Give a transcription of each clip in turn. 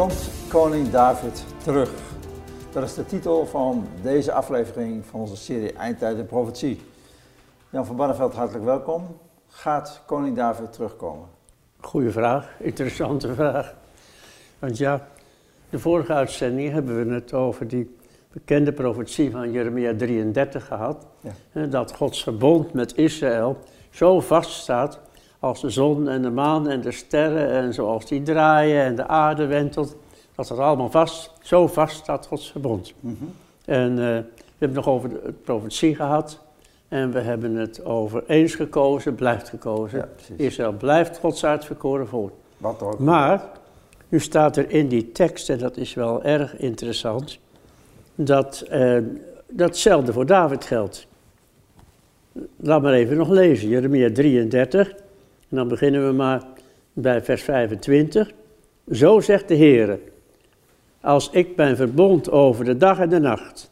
Komt koning David terug? Dat is de titel van deze aflevering van onze serie Eindtijd en Profetie. Jan van Barneveld, hartelijk welkom. Gaat koning David terugkomen? Goeie vraag, interessante vraag. Want ja, de vorige uitzending hebben we het over die bekende profetie van Jeremia 33 gehad. Ja. Dat Gods verbond met Israël zo vast staat als de zon en de maan en de sterren en zoals die draaien en de aarde wentelt. Dat het allemaal vast, zo vast staat Gods verbond. Mm En uh, we hebben het nog over de profetie gehad. En we hebben het over eens gekozen, blijft gekozen. Ja, Israël blijft Gods uitverkoren volk. Wat ook. Maar, nu staat er in die tekst, en dat is wel erg interessant, dat uh, datzelfde voor David geldt. Laat maar even nog lezen, Jeremia 33. En dan beginnen we maar bij vers 25. Zo zegt de Heer, als ik mijn verbond over de dag en de nacht,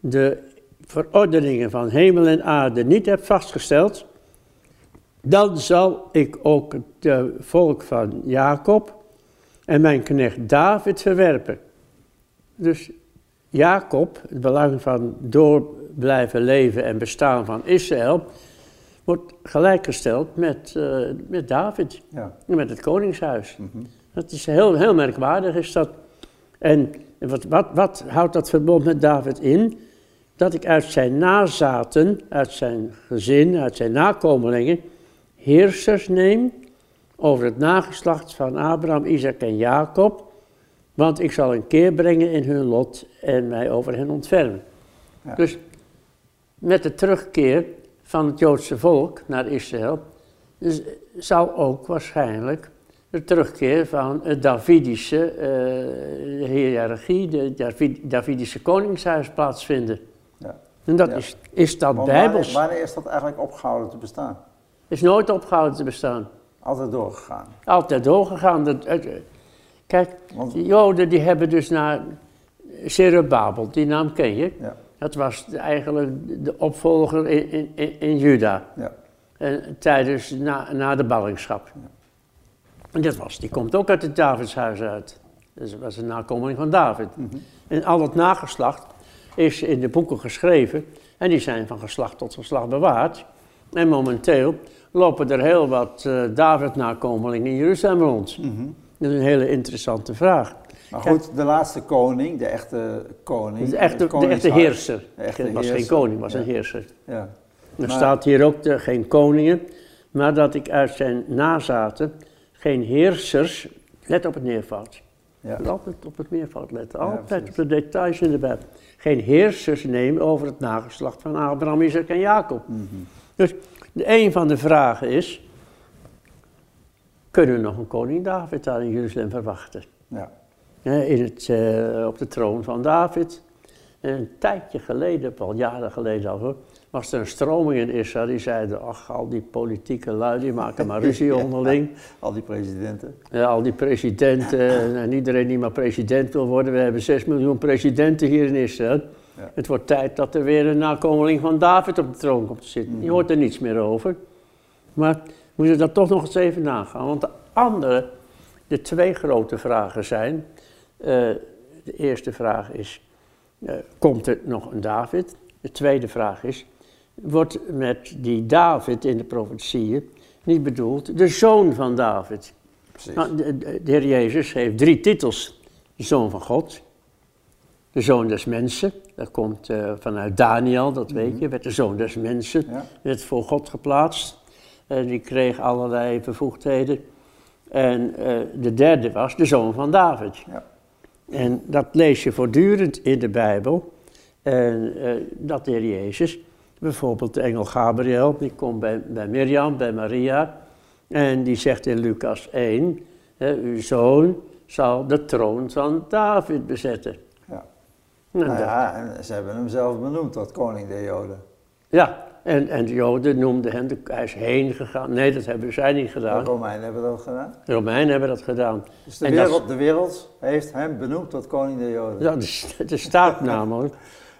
de verordeningen van hemel en aarde niet heb vastgesteld, dan zal ik ook het volk van Jacob en mijn knecht David verwerpen. Dus Jacob, het belang van door blijven leven en bestaan van Israël, wordt gelijkgesteld met, uh, met David, ja. met het koningshuis. Mm Dat is heel, heel merkwaardig is dat. En wat, wat, wat houdt dat verbond met David in? Dat ik uit zijn nazaten, uit zijn gezin, uit zijn nakomelingen, heersers neem over het nageslacht van Abraham, Isaac en Jacob, want ik zal een keer brengen in hun lot en mij over hen ontfermen. Dus met de terugkeer van het Joodse volk naar Israël dus zal ook waarschijnlijk de terugkeer van het Davidische uh, hiërarchie, de Davidische koningshuis plaatsvinden. Ja. En dat is, is dat bijbels. Wanneer, is dat eigenlijk opgehouden te bestaan? Is nooit opgehouden te bestaan. Altijd doorgegaan? Altijd doorgegaan. Dat, kijk, de Joden die hebben dus naar Zerubabel, die naam ken je. Ja. Dat was eigenlijk de opvolger in, in, in Juda. Ja. En tijdens, na, na de ballingschap. Ja. En dat was, die komt ook uit het Davidshuis uit. Dus dat was een nakomeling van David. Mm En al het nageslacht is in de boeken geschreven. En die zijn van geslacht tot geslacht bewaard. En momenteel lopen er heel wat uh, David-nakomelingen in Jeruzalem rond. Mm Dat is een hele interessante vraag. Maar goed, de laatste koning, de echte koning. De echte, de echte heerser. Het was geen koning, was een heerser. Ja. Er staat hier ook de, geen koningen, maar dat ik uit zijn nazaten geen heersers, let op het neervoud. Ja. Altijd op het meervoud letten, altijd op de details in de Bijbel. Geen heersers nemen over het nageslacht van Abraham, Isaac en Jacob. Mm Dus de, een van de vragen is, kunnen we nog een koning David daar in Jeruzalem verwachten? Ja in het, uh, op de troon van David. En een tijdje geleden, al jaren geleden al hoor, was er een stroming in Israël die zeiden, ach, al die politieke lui, die maken maar ruzie onderling. al die presidenten. Ja, al die presidenten en iedereen die maar president wil worden. We hebben 6 miljoen presidenten hier in Israël. Ja. Het wordt tijd dat er weer een nakomeling van David op de troon komt te zitten. Je hoort er niets meer over. Maar we moeten dat toch nog eens even nagaan. Want de andere, de twee grote vragen zijn, uh, de eerste vraag is, uh, komt er nog een David? De tweede vraag is, wordt met die David in de profetieën niet bedoeld de zoon van David? Nou, de, de, de, Heer Jezus heeft drie titels. De zoon van God, de zoon des mensen, dat komt uh, vanuit Daniel, dat weet mhm. je, werd de zoon des mensen, ja. werd voor God geplaatst. En die kreeg allerlei bevoegdheden. En de derde was de zoon van David. Ja. En dat lees je voortdurend in de Bijbel. En uh, dat de Heer Jezus, bijvoorbeeld de engel Gabriel, die komt bij, bij Mirjam, bij Maria. En die zegt in Lucas 1, uw zoon zal de troon van David bezetten. Ja. Nou, ja, en ze hebben hem zelf benoemd tot koning der Joden. Ja, en, en de Joden noemden hem, de, hij is heen gegaan. Nee, dat hebben zij niet gedaan. De Romeinen hebben dat gedaan? De Romeinen hebben dat gedaan. Dus de, wereld, de wereld heeft hem benoemd tot koning der Joden? Ja, er staat namelijk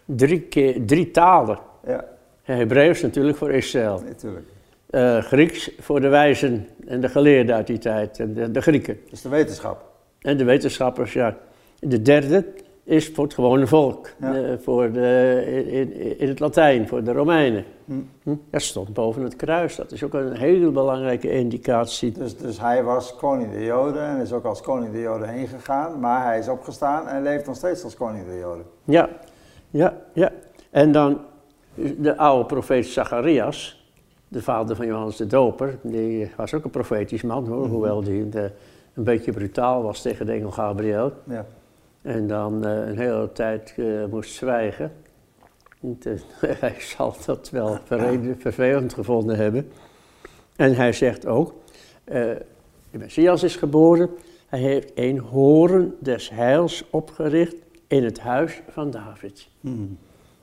drie, keer, drie talen. Ja. Hebreeuws natuurlijk voor Israël. Natuurlijk. Uh, Grieks voor de wijzen en de geleerden uit die tijd, en de, de Grieken. Dus de wetenschap? En de wetenschappers, ja. De derde is voor het gewone volk, Ja. eh, voor de, in, in het Latijn, voor de Romeinen. Hm. Hm? Dat stond boven het kruis. Dat is ook een hele belangrijke indicatie. Dus, dus hij was koning der Joden en is ook als koning der Joden heen gegaan, maar hij is opgestaan en leeft nog steeds als koning der Joden. Ja, ja, ja. En dan de oude profeet Zacharias, de vader van Johannes de Doper, die was ook een profetisch man hoor, hoewel die een beetje brutaal was tegen de engel Gabriel. Ja. En dan eh, een hele tijd eh, moest zwijgen. En, eh, hij zal dat wel vervelend gevonden hebben. En hij zegt ook, de Messias is geboren, hij heeft een horen des heils opgericht in het huis van David. Hm.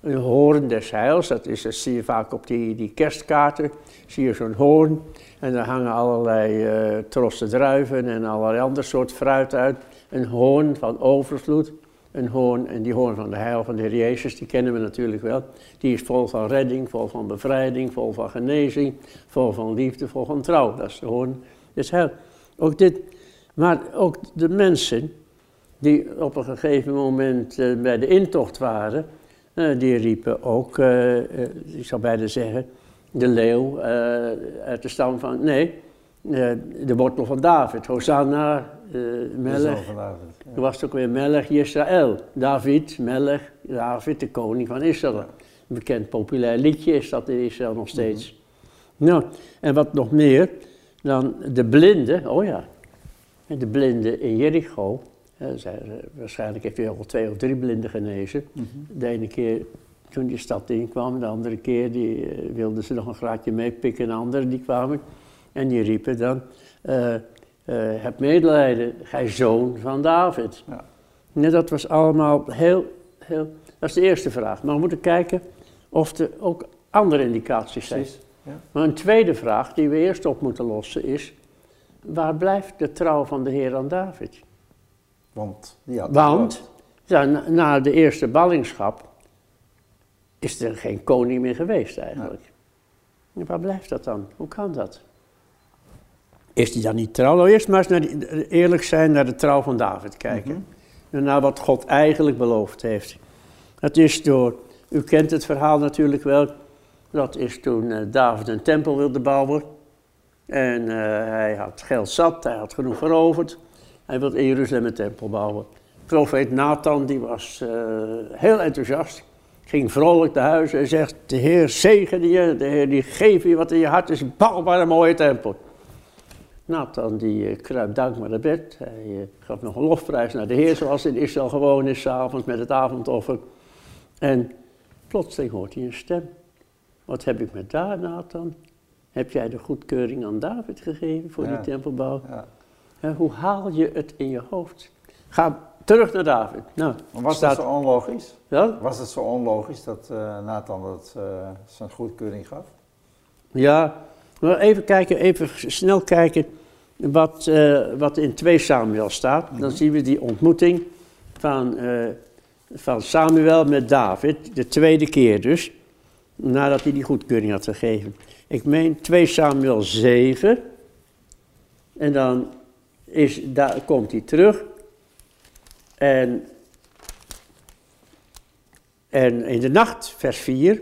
Een hoorn des heils, dat, is, dat zie je vaak op die, die kerstkaarten, zie je zo'n hoorn. En daar hangen allerlei eh trossen druiven en allerlei ander soort fruit uit. Een hoorn van overvloed, een hoorn, en die hoorn van de heil van de Heer Jezus, die kennen we natuurlijk wel. Die is vol van redding, vol van bevrijding, vol van genezing, vol van liefde, vol van trouw. Dat is de hoorn des heil. Ook dit, maar ook de mensen die op een gegeven moment eh, bij de intocht waren, eh, die riepen ook, eh, ik zou bijna zeggen, de leeuw uit de stam van, nee, de wortel van David, Hosanna, De Melech. Ja. Er was ook weer Melech Israël, David, Melech, David, de koning van Israël. Een bekend populair liedje is dat in Israël nog steeds. Nou, en wat nog meer, dan de blinden, oh ja, de blinden in Jericho, hè, zij- eh, waarschijnlijk heeft hij al twee of drie blinden genezen. Mhm. De ene keer toen die stad inkwam, de andere keer die, eh, wilden ze nog een graadje meepikken, en anderen die kwamen. En die riepen dan, eh, heb medelijden, gij zoon van David. Ja. Nee, dat was allemaal heel, heel, dat is de eerste vraag. Maar we moeten kijken of er ook andere indicaties zijn. Ja. Maar een tweede vraag die we eerst op moeten lossen is, waar blijft de trouw van de Heer aan David? Want had Want ja, na, na de eerste ballingschap is er geen koning meer geweest eigenlijk. En waar blijft dat dan? Hoe kan dat? Is die dan niet trouw? Nou, eerst maar eens naar die, eerlijk zijn naar de trouw van David kijken. Mhm. En naar wat God eigenlijk beloofd heeft. Dat is door, u kent het verhaal natuurlijk wel, dat is toen eh, David een tempel wilde bouwen. En eh, hij had geld zat, hij had genoeg veroverd. Hij wilde in Jeruzalem een tempel bouwen. Profeet Nathan, die was eh, heel enthousiast. Ging vrolijk naar huis en zegt, de Heer zegen je, de Heer die geeft je wat in je hart is, bouw maar een mooie tempel. Nathan die eh, kruipt dankbaar naar bed. Hij eh, gaf nog een lofprijs naar de Heer, zoals in Israël gewoon is, 's avonds met het avondoffer. En plotseling hoort hij een stem. Wat heb ik met daar, Nathan? Heb jij de goedkeuring aan David gegeven voor Ja. die tempelbouw? Ja. Hoe haal je het in je hoofd? Ga terug naar David. Nou, Maar was staat, dat zo onlogisch? wel? Was het zo onlogisch dat eh, Nathan dat, zijn goedkeuring gaf? Ja, maar even kijken, even snel kijken wat, eh, wat in 2 Samuel staat. Dan zien we die ontmoeting van, eh, van Samuel met David, de tweede keer dus, nadat hij die goedkeuring had gegeven. Ik meen 2 Samuel 7, en dan is, daar komt hij terug. En, en in de nacht, vers 4,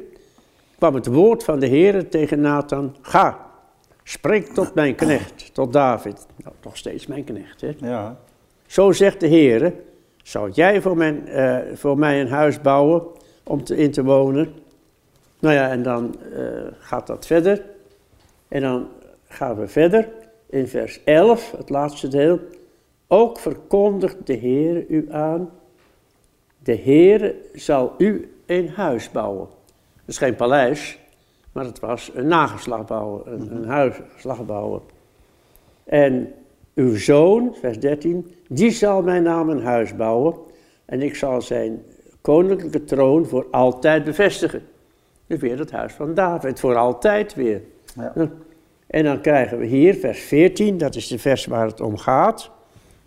kwam het woord van de Heer tegen Nathan: Ga, spreek tot mijn knecht, tot David. Nou, toch steeds mijn knecht, hè? Ja. Zo zegt de Heer: Zou jij voor, mijn, eh, voor mij een huis bouwen om te, in te wonen? Nou ja, en dan eh, gaat dat verder. En dan gaan we verder in vers 11, het laatste deel. Ook verkondigt de Heer u aan: De Heer zal u een huis bouwen. Het is geen paleis, maar het was een nageslag bouwen, een, een huisslag bouwen. En uw zoon, vers 13, die zal mijn naam een huis bouwen en ik zal zijn koninklijke troon voor altijd bevestigen. Dus weer het huis van David, voor altijd weer. Ja. En dan krijgen we hier vers 14, dat is de vers waar het om gaat.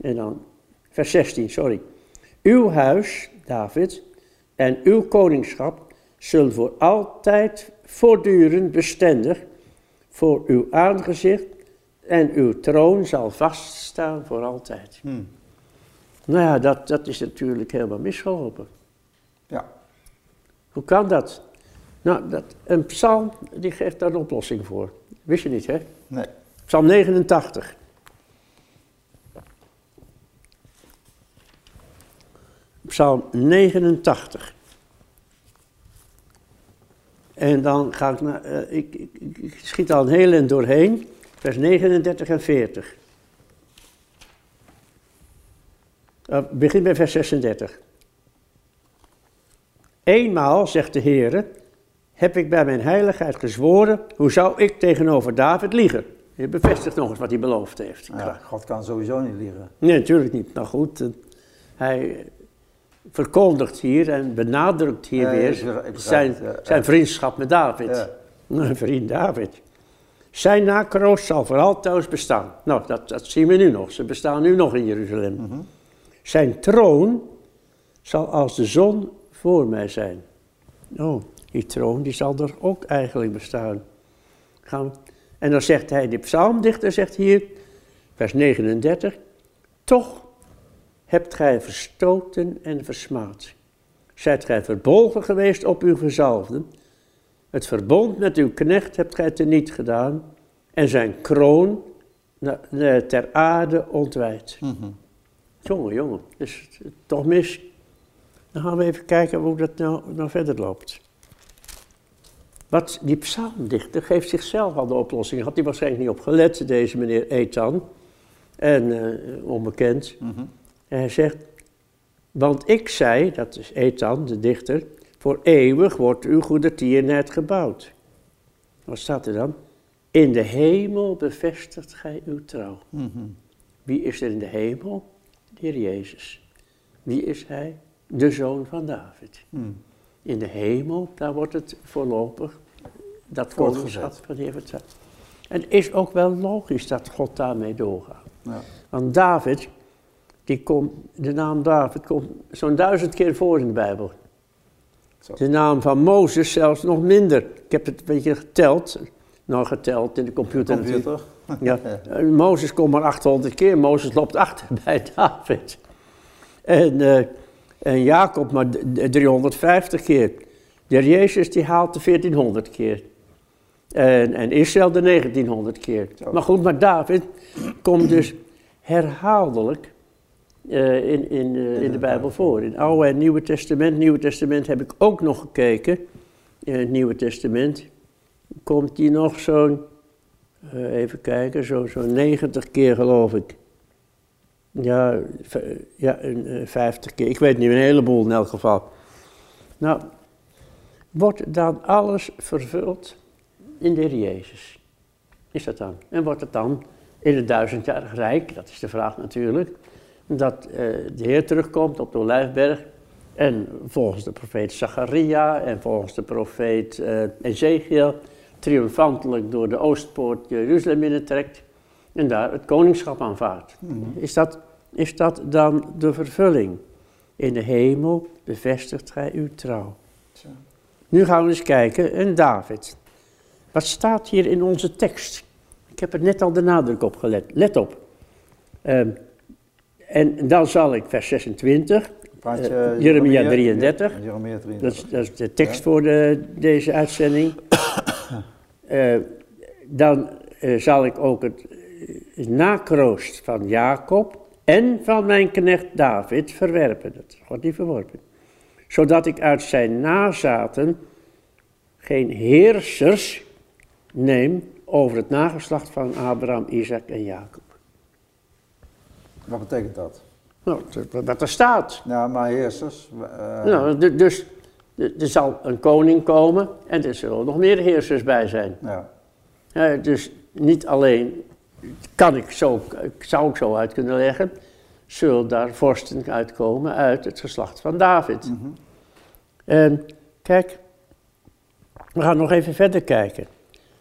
En dan vers 16, sorry. Uw huis, David, en uw koningschap zullen voor altijd voortdurend bestendig voor uw aangezicht en uw troon zal vaststaan voor altijd. Hm. Nou ja, dat, dat is natuurlijk helemaal misgelopen. Ja. Hoe kan dat? Nou, dat, een psalm die geeft daar een oplossing voor. Wist je niet, hè? Nee. Psalm 89. Psalm 89. En dan ga ik naar, uh, ik, ik, ik, schiet al een heel doorheen, vers 39 en 40. Uh, begin bij vers 36. Eenmaal, zegt de Heer, heb ik bij mijn heiligheid gezworen, hoe zou ik tegenover David liegen? Je bevestigt nog eens wat hij beloofd heeft. Ja, God kan sowieso niet liegen. Nee, natuurlijk niet. Maar goed, uh, hij verkondigt hier en benadrukt hier Nee, weer ik begrijp- ik begrijp zijn, ja, zijn vriendschap met David. Ja. Mijn vriend David. Zijn nakroost zal voor altijd bestaan. Nou, dat, dat zien we nu nog. Ze bestaan nu nog in Jeruzalem. Mhm. Zijn troon zal als de zon voor mij zijn. Oh, die troon die zal er ook eigenlijk bestaan. Gaan En dan zegt hij, de psalmdichter zegt hier, vers 39, toch hebt gij verstoten en versmaad. Zijt gij verbolgen geweest op uw gezalfden. Het verbond met uw knecht hebt gij teniet gedaan en zijn kroon ter aarde ontwijd. Mhm. Jongen, jongen, is het toch mis? Dan gaan we even kijken hoe dat nou, nou verder loopt. Wat die psalmdichter geeft zichzelf al de oplossing. Had hij waarschijnlijk niet op gelet, deze meneer Ethan. En eh, onbekend. Mhm. En hij zegt, want ik zei, dat is Ethan, de dichter, voor eeuwig wordt uw goede tierenheid gebouwd. Wat staat er dan? In de hemel bevestigt gij uw trouw. Mhm. Wie is er in de hemel? De Heer Jezus. Wie is hij? De zoon van David. Mhm. In de hemel, daar wordt het voorlopig, dat koningschap van de Heer. En het is ook wel logisch dat God daarmee doorgaat. Ja. Want David, die komt, de naam David komt zo'n duizend keer voor in de Bijbel. Zo. De naam van Mozes zelfs nog minder. Ik heb het een beetje geteld. Nou, geteld in de computer, natuurlijk. Computer. Ja. Eh, Mozes komt maar 800 keer. Mozes loopt achter bij David. En, eh, en Jacob maar d- d- 350 keer. De Jezus die haalt de 1400 keer. En, en Israël de 1900 keer. Zo. Maar goed, maar David komt dus herhaaldelijk eh, in, in, eh, in de Bijbel voor. In het Oude en Nieuwe Testament. Nieuwe Testament heb ik ook nog gekeken. In het Nieuwe Testament komt die nog zo'n, eh, even kijken, zo'n zo 90 keer geloof ik. Ja, ja een, eh, 50 keer. Ik weet niet, een heleboel in elk geval. Nou, wordt dan alles vervuld in de Heer Jezus? Is dat dan? En wordt het dan in het duizendjarig rijk, dat is de vraag natuurlijk, dat eh, de Heer terugkomt op de Olijfberg en volgens de profeet Zacharia en volgens de profeet eh, Ezekiel triomfantelijk door de oostpoort Jeruzalem binnentrekt en daar het koningschap aanvaardt. Mhm. Is dat, is dat dan de vervulling? In de hemel bevestigt gij uw trouw. Zo. Nu gaan we eens kijken, en David. Wat staat hier in onze tekst? Ik heb er net al de nadruk op gelet. Let op. Ehm, en dan zal ik vers 26, Praat je, Eh, Jeremia 33. Ja, Jeremia dat 33. is, dat is de tekst Ja. voor de, deze uitzending. Eh, dan eh, zal ik ook het nakroost van Jacob en van mijn knecht David verwerpen. Dat wordt niet verworpen. Zodat ik uit zijn nazaten geen heersers neem over het nageslacht van Abraham, Isaac en Jacob. Wat betekent dat? Nou, dat- wat er staat. Ja, maar heersers. eh, Nou, dus er zal een koning komen en er zullen nog meer heersers bij zijn. ja. Ja, dus niet alleen kan ik zo, zou ik zo uit kunnen leggen, zullen daar vorsten uitkomen uit het geslacht van David. Mhm. En kijk, we gaan nog even verder kijken.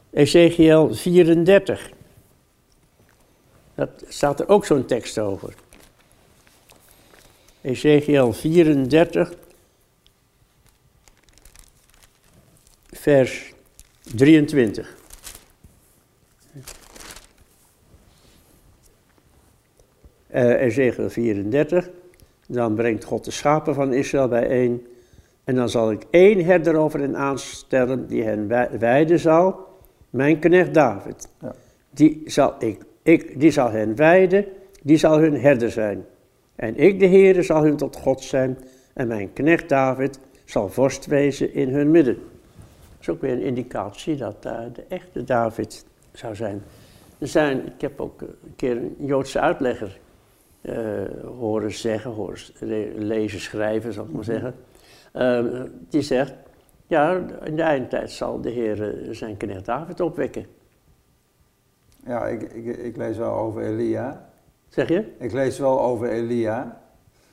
Ezekiel 34. Dat staat er ook zo'n tekst over. Ezekiel 34, vers 23. Eh Ezekiel 34, Dan brengt God de schapen van Israël bijeen. En dan zal ik één herder over hen aanstellen die hen weiden zal. Mijn knecht David. Ja. Die, zal ik, ik, die zal hen weiden, die zal hun herder zijn. En ik, de Heere, zal hun tot God zijn. En mijn knecht David zal vorst wezen in hun midden. Dat is ook weer een indicatie dat uh, de echte David zou zijn. Er zijn, ik heb ook een keer een Joodse uitlegger uh, horen zeggen, horen lezen, schrijven, zal ik maar zeggen. Uh, die zegt, ja, in de eindtijd zal de Heer zijn knecht David opwekken. Ja, ik, ik, ik lees wel over Elia. Zeg je? Ik lees wel over Elia.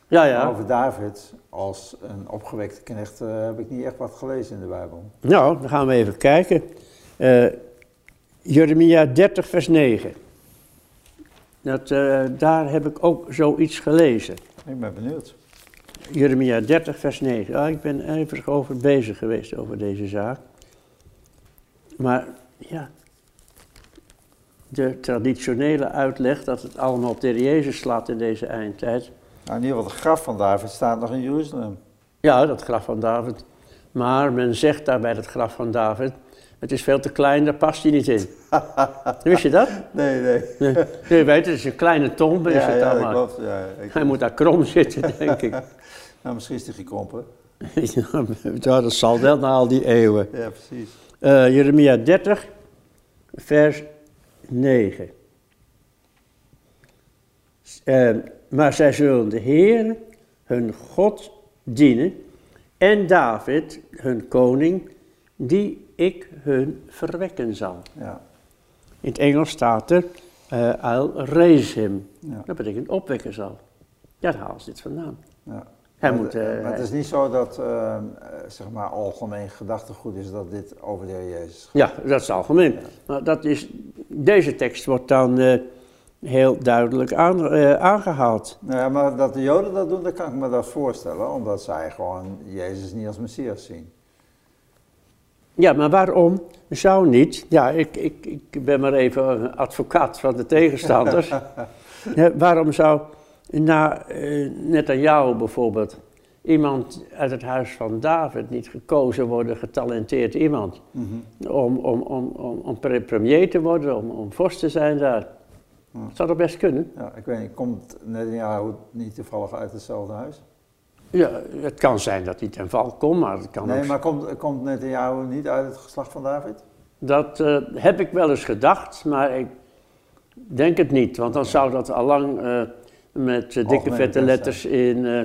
Ja, ja. Over David als een opgewekte knecht uh, heb ik niet echt wat gelezen in de Bijbel. Nou, dan gaan we even kijken. Uh, Jeremia 30, vers 9. Dat, uh, daar heb ik ook zoiets gelezen. Ik ben benieuwd. Jeremia 30, vers 9. Ah, ik ben even over bezig geweest over deze zaak. Maar ja, de traditionele uitleg dat het allemaal op de Jezus slaat in deze eindtijd. Nou, in ieder geval, het graf van David staat nog in Jeruzalem. Ja, dat graf van David. Maar men zegt daar bij het graf van David, het is veel te klein, daar past hij niet in. Wist je dat? Nee, nee. nee. Je weet, het is een kleine tombe. Ja, is het ja, allemaal. klopt. Ja, ik Hij moet daar krom zitten, denk ik. nou, misschien is hij gekrompen. ja, dat zal wel na al die eeuwen. Ja, precies. Uh, Jeremia 30, vers 9. Uh, maar zij zullen de Heer, hun God, dienen en David, hun koning, die ik hun verwekken zal. Ja. In het Engels staat er, uh, I'll raise him. Ja. Dat betekent opwekken zal. Ja, daar haalt ze dit vandaan. Ja. Hij maar, moet, het- eh, maar het is niet zo dat, eh, eh, zeg maar, algemeen gedachtegoed is dat dit over de Heer Jezus gaat. Ja, dat is algemeen. Maar dat is, deze tekst wordt dan eh, heel duidelijk aan, eh, aangehaald. Nou ja, maar dat de Joden dat doen, dan kan ik me dat voorstellen, omdat zij gewoon Jezus niet als Messias zien. Ja, maar waarom zou niet? Ja, ik, ik, ik ben maar even advocaat van de tegenstanders. Ja, waarom zou na eh, Netanyahu bijvoorbeeld iemand uit het huis van David niet gekozen worden, getalenteerd iemand, om, om, om, om, om pre- premier te worden, om, om vorst te zijn daar? Ja. Zou dat best kunnen? Ja, ik weet niet, komt Netanyahu niet toevallig uit hetzelfde huis? Ja, het kan zijn dat hij ten val komt, maar het kan Nee, ook maar komt, komt Netanyahu niet uit het geslacht van David? Dat eh, heb ik wel eens gedacht, maar ik denk het niet. Want dan zou dat allang eh, met eh, dikke vette letters in, eh,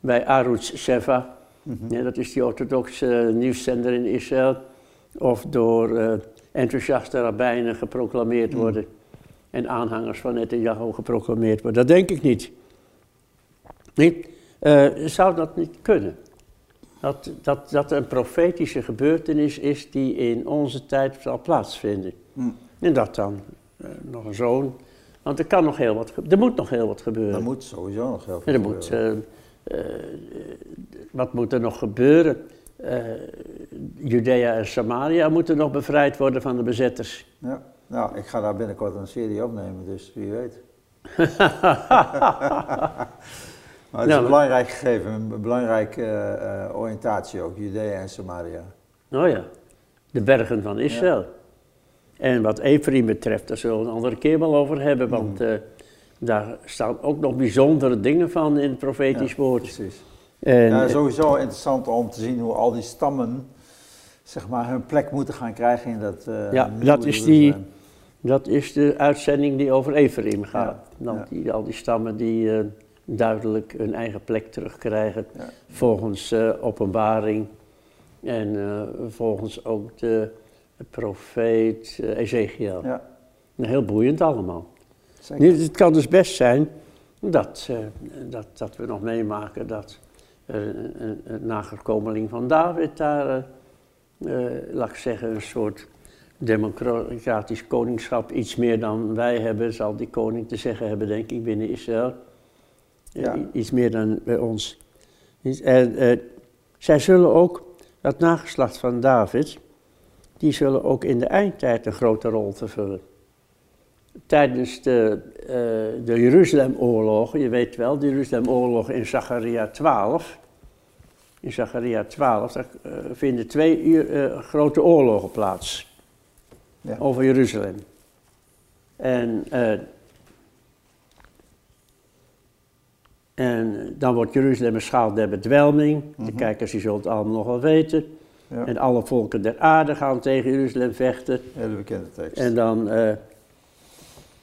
bij Arutz Sheva, Mhm. ja, dat is die orthodoxe eh, nieuwszender in Israël, of door enthousiaste rabbijnen geproclameerd Mhm. worden en aanhangers van Netanyahu geproclameerd worden. Dat denk ik niet. niet? Zou dat niet kunnen? Dat, dat, dat een profetische gebeurtenis is die in onze tijd zal plaatsvinden. Hm. En dat dan nog een zoon. Want er kan nog heel wat, er moet nog heel wat gebeuren. Er moet sowieso nog heel veel En er moet, eh, eh, wat moet er nog gebeuren? Eh, Judea en Samaria moeten nog bevrijd worden van de bezetters. Ja. Nou, ik ga daar binnenkort een serie opnemen, dus wie weet. Maar het is Ja, een belangrijk gegeven, een belangrijke oriëntatie ook, Judea en Samaria. Oh ja, de bergen van Israël. En wat Ephraim betreft, daar zullen we een andere keer wel over hebben, want eh, daar staan ook nog bijzondere dingen van in het profetisch Ja, woord. Precies. En, Ja, sowieso interessant om te zien hoe al die stammen zeg maar, hun plek moeten gaan krijgen in dat eh Ja, dat is die-. Dat is de uitzending die over Ephraim gaat. Ja, Dan ja. Die, al die stammen die eh, duidelijk hun eigen plek terugkrijgen. Volgens eh, openbaring en eh, volgens ook de profeet eh, Ezekiel. Ja, Heel boeiend allemaal. Nu, het kan dus best zijn dat, eh, dat, dat we nog meemaken dat een, nagekomeling van David daar, eh, laat ik zeggen, een soort democratisch koningschap, iets meer dan wij hebben, zal die koning te zeggen hebben, denk ik, binnen Israël. Ja. Iets meer dan bij ons. En zij zullen ook, dat nageslacht van David, die zullen ook in de eindtijd een grote rol vervullen. tijdens de, uh, de Jeruzalemoorlogen, je weet wel, de Jeruzalemoorlogen in Zacharia 12. In Zacharia 12 daar, uh, vinden twee uh, grote oorlogen plaats ja. over Jeruzalem. En, en dan wordt Jeruzalem een schaal der bedwelming. De mhm. kijkers die zullen het allemaal nog wel weten. Ja. En alle volken der aarde gaan tegen Jeruzalem vechten. Hele bekende tekst. En dan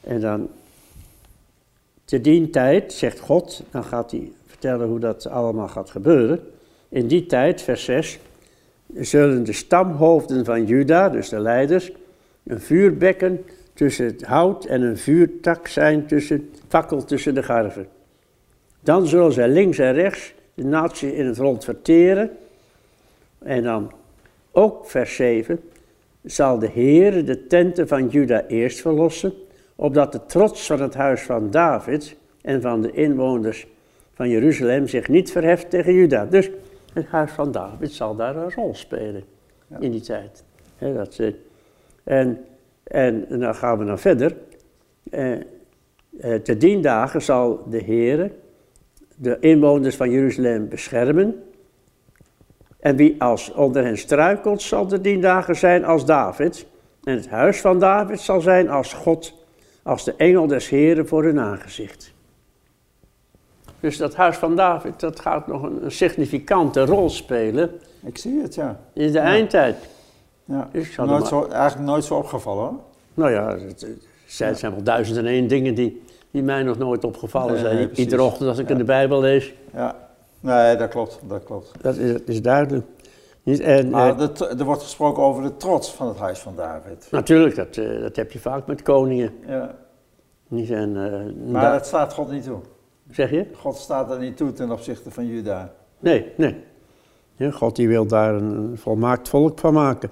en dan, te die tijd, zegt God, dan gaat hij vertellen hoe dat allemaal gaat gebeuren. In die tijd, vers 6, zullen de stamhoofden van Juda, dus de leiders, een vuurbekken tussen het hout en een vuurtak zijn tussen, fakkel tussen de garven. Dan zullen zij links en rechts de natie in het rond verteren. En dan ook vers 7, zal de Heer de tenten van Juda eerst verlossen opdat de trots van het huis van David en van de inwoners van Jeruzalem zich niet verheft tegen Juda. Dus het huis van David zal daar een rol spelen in die tijd. dat ze, en, en dan gaan we dan verder. Eh, eh, te dien dagen zal de Heer de inwoners van Jeruzalem beschermen. En wie als onder hen struikelt, zal de dien dagen zijn als David. En het huis van David zal zijn als God als de engel des Heren voor hun aangezicht. Dus dat huis van David, dat gaat nog een, significante rol spelen. Ik zie het, ja. In de eindtijd. Ja, dus nooit zo, eigenlijk nooit zo opgevallen hoor. Nou ja, het, zijn wel duizend en één dingen die, die mij nog nooit opgevallen zijn. Iedere ochtend als ik in de Bijbel lees. Ja, nee, dat klopt, dat klopt. Dat is, dat is duidelijk. En, maar er wordt gesproken over de trots van het huis van David. Natuurlijk, dat, eh, dat heb je vaak met koningen. Ja. Niet en, uh, maar het staat God niet toe. Zeg je? God staat er niet toe ten opzichte van Juda. Nee, nee. Ja, God die wil daar een volmaakt volk van maken.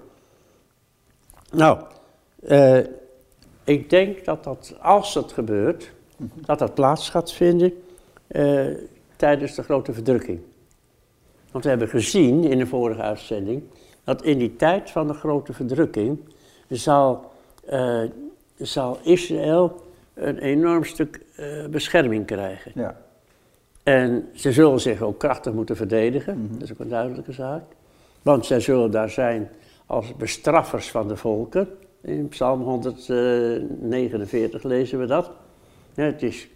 Nou, uh, ik denk dat dat, als het gebeurt, mhm. dat dat plaats gaat vinden tijdens de grote verdrukking. Want we hebben gezien in de vorige uitzending dat in die tijd van de grote verdrukking zal, uh, zal Israël een enorm stuk uh, bescherming krijgen. Ja. En ze zullen zich ook krachtig moeten verdedigen, mhm. dat is ook een duidelijke zaak. Want zij zullen daar zijn als bestraffers van de volken. In Psalm 149 lezen we dat. Ja, het is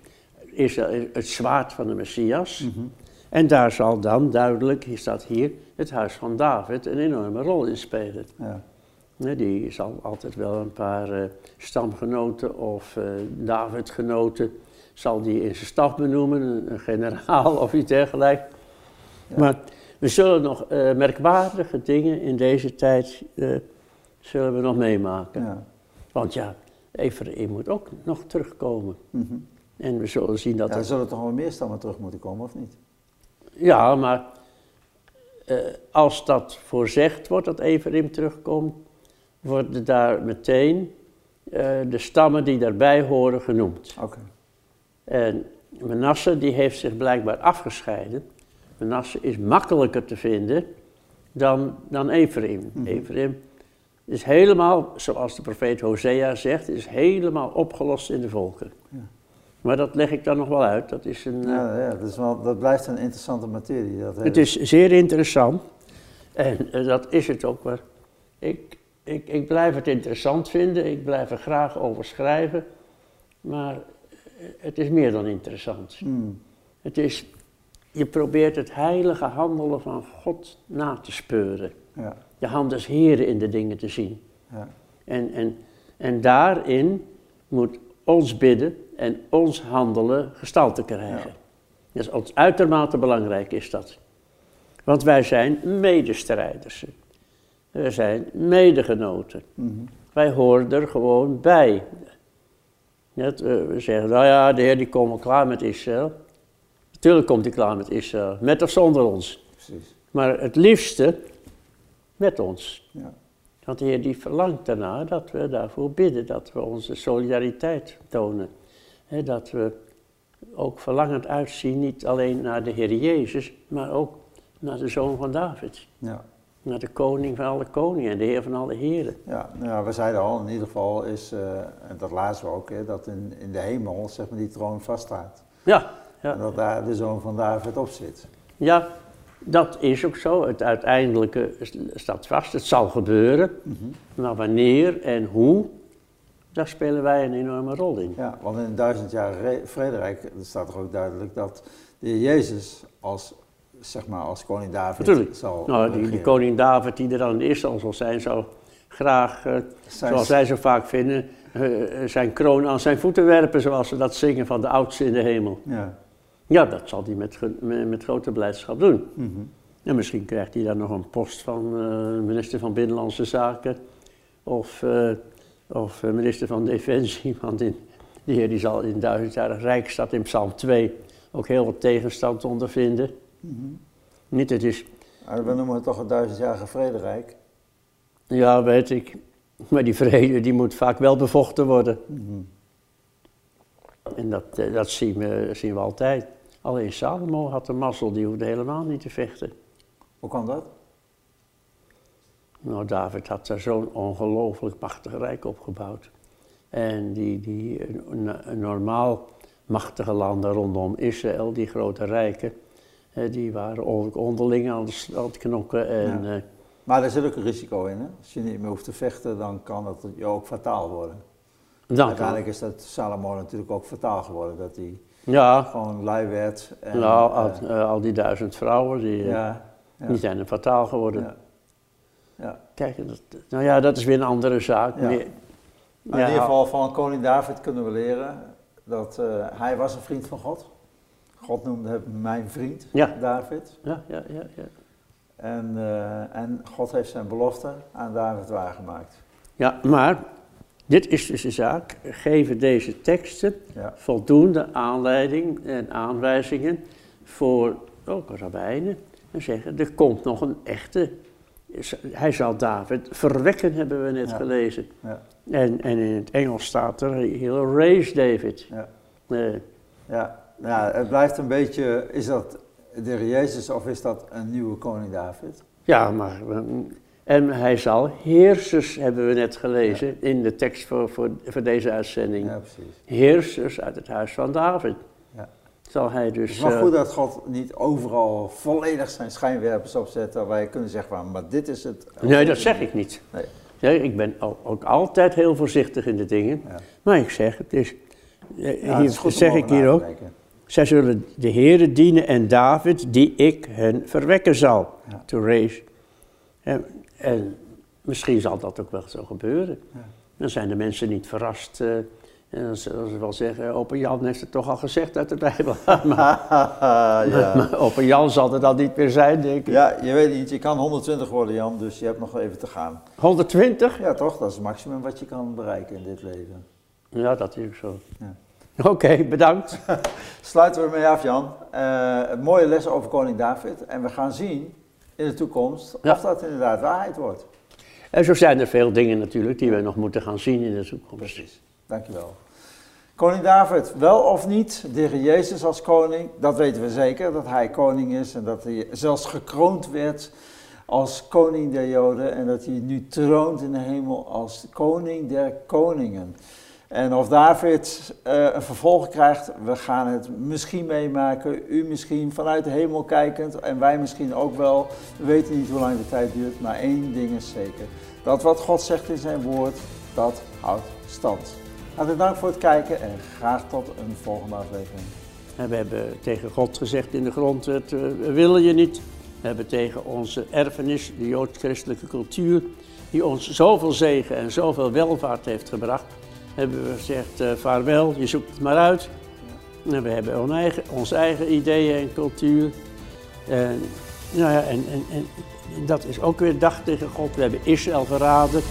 Israël, het zwaard van de Messias. Mm en daar zal dan duidelijk, hier staat hier, het huis van David een enorme rol in spelen. Ja. die zal altijd wel een paar uh, stamgenoten of uh, Davidgenoten, zal die in zijn staf benoemen, een, generaal of iets dergelijks. Maar we zullen nog uh, merkwaardige dingen in deze tijd, zullen we nog meemaken. Ja. Want ja, Ephraim moet ook nog terugkomen. Mm En we zullen zien dat... Ja, er zullen toch wel meer stammen terug moeten komen, of niet? Ja, maar uh, als dat voorzegd wordt dat Ephraim terugkomt, worden daar meteen uh, de stammen die daarbij horen genoemd. Oké. En Manasse die heeft zich blijkbaar afgescheiden. Manasse is makkelijker te vinden dan, dan Ephraim. Mm Ephraim is helemaal, zoals de profeet Hosea zegt, is helemaal opgelost in de volken. Ja. Maar dat leg ik dan nog wel uit. Dat, is een, ja, ja, dat, is wel, dat blijft een interessante materie. Dat het is zeer interessant. En uh, dat is het ook wel. Ik, ik, ik blijf het interessant vinden. Ik blijf er graag over schrijven. Maar eh, het is meer dan interessant. Hmm. Het is, je probeert het heilige handelen van God na te speuren. Ja. Je hand als heren in de dingen te zien. Ja. En, en, en daarin moet ons bidden en ons handelen gestalte krijgen. Ja. Dus uitermate belangrijk is dat. Want wij zijn medestrijders. We zijn medegenoten. Mm Wij horen er gewoon bij. Net, uh, we zeggen, nou ja, de Heer die komt klaar met Israël. Natuurlijk komt hij klaar met Israël, met of zonder ons. Precies. Maar het liefste met ons. Ja. Want de Heer die verlangt daarna dat we daarvoor bidden, dat we onze solidariteit tonen dat we ook verlangend uitzien, niet alleen naar de Heer Jezus, maar ook naar de Zoon van David. Ja. Naar de koning van alle koningen en de heer van alle heren. Ja, nou ja, we zeiden al, in ieder geval is, uh, en dat lazen we ook, hè, dat in, in de hemel zeg maar, die troon vaststaat. Ja, ja. En dat daar de zoon van David op zit. Ja, dat is ook zo. Het uiteindelijke staat vast. Het zal gebeuren. Mhm. Maar wanneer en hoe, daar spelen wij een enorme rol in. Ja, want in een duizendjarige vrederijk staat er ook duidelijk dat de heer Jezus als, zeg maar, als koning David Natuurlijk. zal Nou, die, koning David, die er dan in eerste al zal zijn, zou graag, Zijn- zoals wij zo vaak vinden, eh, eh, zijn kroon aan zijn voeten werpen, zoals ze dat zingen van de oudste in de hemel. Ja. Ja, dat zal hij met, met, grote blijdschap doen. Mhm. En misschien krijgt hij dan nog een post van eh, minister van Binnenlandse Zaken of, of eh, minister van Defensie. Want in, die heer die zal in duizendjarig Rijk staat in Psalm 2 ook heel wat tegenstand ondervinden. Mhm. Niet, het is, Maar we noemen het toch het duizendjarige vrederijk. ja weet ik, maar die vrede die moet vaak wel bevochten worden. Mhm. En dat, eh, dat zien, we, zien we altijd. Alleen Salomo had de mazzel, die hoefde helemaal niet te vechten. Hoe kan dat? Nou, David had daar zo'n ongelooflijk machtig rijk opgebouwd. En die, die normaal machtige landen rondom Israël, die grote rijken, eh, die waren ook onderling aan het, aan het knokken. En, Ja. eh, Maar er zit ook een risico in. Hè? Als je niet meer hoeft te vechten, dan kan dat je ook fataal worden. dan Uiteindelijk is dat Salomo natuurlijk ook fataal geworden. Dat hij ja, gewoon lui werd. En, nou, eh, al, eh, al die duizend vrouwen, die, eh, ja, ja, die zijn er fataal geworden. Kijk, dat, nou ja, dat is weer een andere zaak. Ja. Meer- Maar ja, in ieder geval van koning David kunnen we leren dat eh, hij was een vriend van God. God noemde hem mijn vriend. David. Ja, ja, ja, ja. En, eh, en God heeft zijn belofte aan David waargemaakt. ja, maar dit is dus de zaak. Geven deze teksten Ja. voldoende aanleiding en aanwijzingen voor ook rabbijnen. En zeggen, er komt nog een echte... Hij zal David verwekken, hebben we net Ja. gelezen. Ja. En, en in het Engels staat er, he'll raise David. Ja. Eh, Ja, ja, het blijft een beetje, is dat de Heer Jezus of is dat een nieuwe koning David? ja, maar... eh, En hij zal heersers, hebben we net gelezen, in de tekst voor, voor, voor deze uitzending. Ja, precies. Heersers uit het huis van David. Ja. Zal hij Het dus... is wel eh, goed dat God niet overal volledig zijn schijnwerpers opzet, waar wij kunnen zeggen van, maar dit is het. Nee, dat zeg ik niet. Nee. Ik ben ook, altijd heel voorzichtig in de dingen. Ja. Maar ik zeg, het is, eh, Ja, hier het is goed om zeg ik hier ook, zij zullen de Heere dienen en David, die ik hen verwekken zal. Ja. To raise. En, en misschien zal dat ook wel zo gebeuren. Ja. Dan zijn de mensen niet verrast. eh, en dan zullen ze wel zeggen, opa Jan heeft het toch al gezegd uit de Bijbel. maar, ja. maar opa Jan zal er dan niet meer zijn, denk ik. ja, je weet niet, je kan 120 worden Jan, dus je hebt nog even te gaan. 120? Ja toch, dat is het maximum wat je kan bereiken in dit leven. Ja, dat is ook zo. Ja. Oké, bedankt. Sluiten we mee af Jan. Eh, een mooie les over koning David en we gaan zien in de toekomst Ja. of dat inderdaad waarheid wordt. En zo zijn er veel dingen natuurlijk die we nog moeten gaan zien in de toekomst. Precies, dankjewel. Koning David, wel of niet, de Jezus als koning, dat weten we zeker, dat hij koning is en dat hij zelfs gekroond werd als koning der Joden en dat hij nu troont in de hemel als koning der koningen. En of David eh, een vervolg krijgt, we gaan het misschien meemaken, u misschien vanuit de hemel kijkend en wij misschien ook wel. We weten niet hoe lang de tijd duurt, maar één ding is zeker. Dat wat God zegt in zijn woord, dat houdt stand. Hartelijk dank voor het kijken en graag tot een volgende aflevering. En we hebben tegen God gezegd in de grondwet, we willen je niet. We hebben tegen onze erfenis, de joods-christelijke cultuur, die ons zoveel zegen en zoveel welvaart heeft gebracht, hebben we gezegd, eh, vaarwel, je zoekt het maar uit. En we hebben onze eigen, onze eigen ideeën en cultuur. En, nou ja, en, en, en dat is ook weer dag tegen God. We hebben Israël verraden.